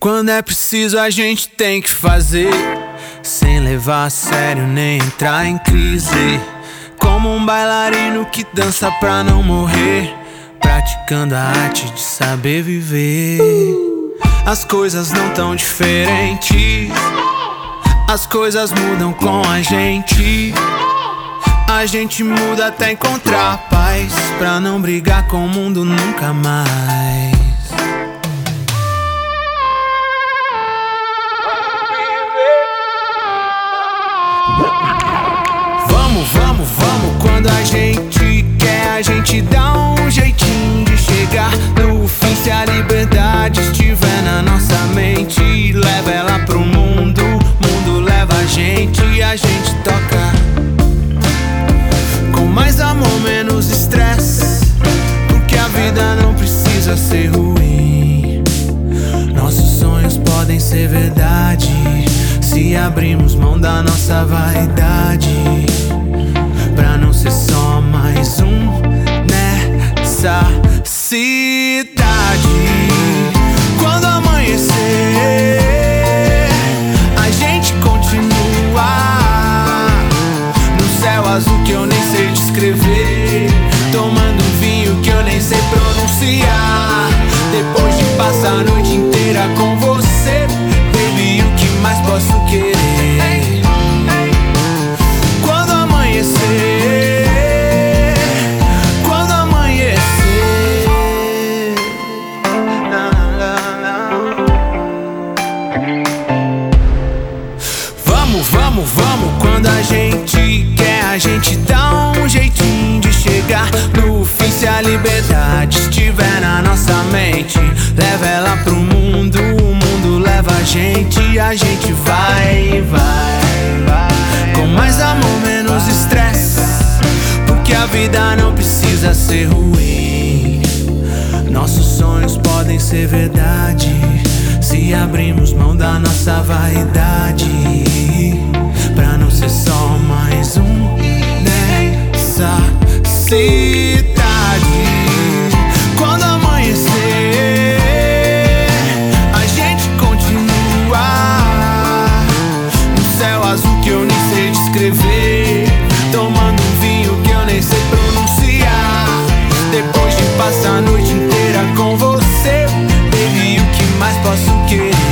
Quando é preciso a gente tem que fazer, sem levar a sério nem entrar em crise. Como um bailarino que dança pra não morrer, praticando a arte de saber viver. As coisas não tão diferentes, as coisas mudam com a gente. A gente muda até encontrar paz, pra não brigar com o mundo nunca mais. Quando a gente quer, a gente dá um jeitinho de chegar no fim. Se a liberdade estiver na nossa mente, leva ela pro mundo. Mundo leva a gente e a gente toca. Com mais amor, menos estresse. Porque a vida não precisa ser ruim. Nossos sonhos podem ser verdade. Se abrimos mão da nossa vaidade Só mais um nessa cidade. Quando amanhecer A gente continua. No céu azul que eu nem sei descrever Tomando um vinho que eu nem sei pronunciar. Depois de passar a noite inteira com Vamos. Quando a gente quer, a gente dá um jeitinho de chegar no fim. Se a liberdade estiver na nossa mente, leva ela pro mundo. O mundo leva a gente a gente vai, vai, vai. Com mais amor, menos estresse. Porque a vida não precisa ser ruim. Nossos sonhos podem ser verdade se abrimos mão da nossa vaidade. Não ser só mais um nessa cidade. Quando amanhecer, a gente continua no céu azul que eu nem sei descrever. Tomando um vinho que eu nem sei pronunciar. Depois de passar a noite inteira com você, baby, o que mais posso querer?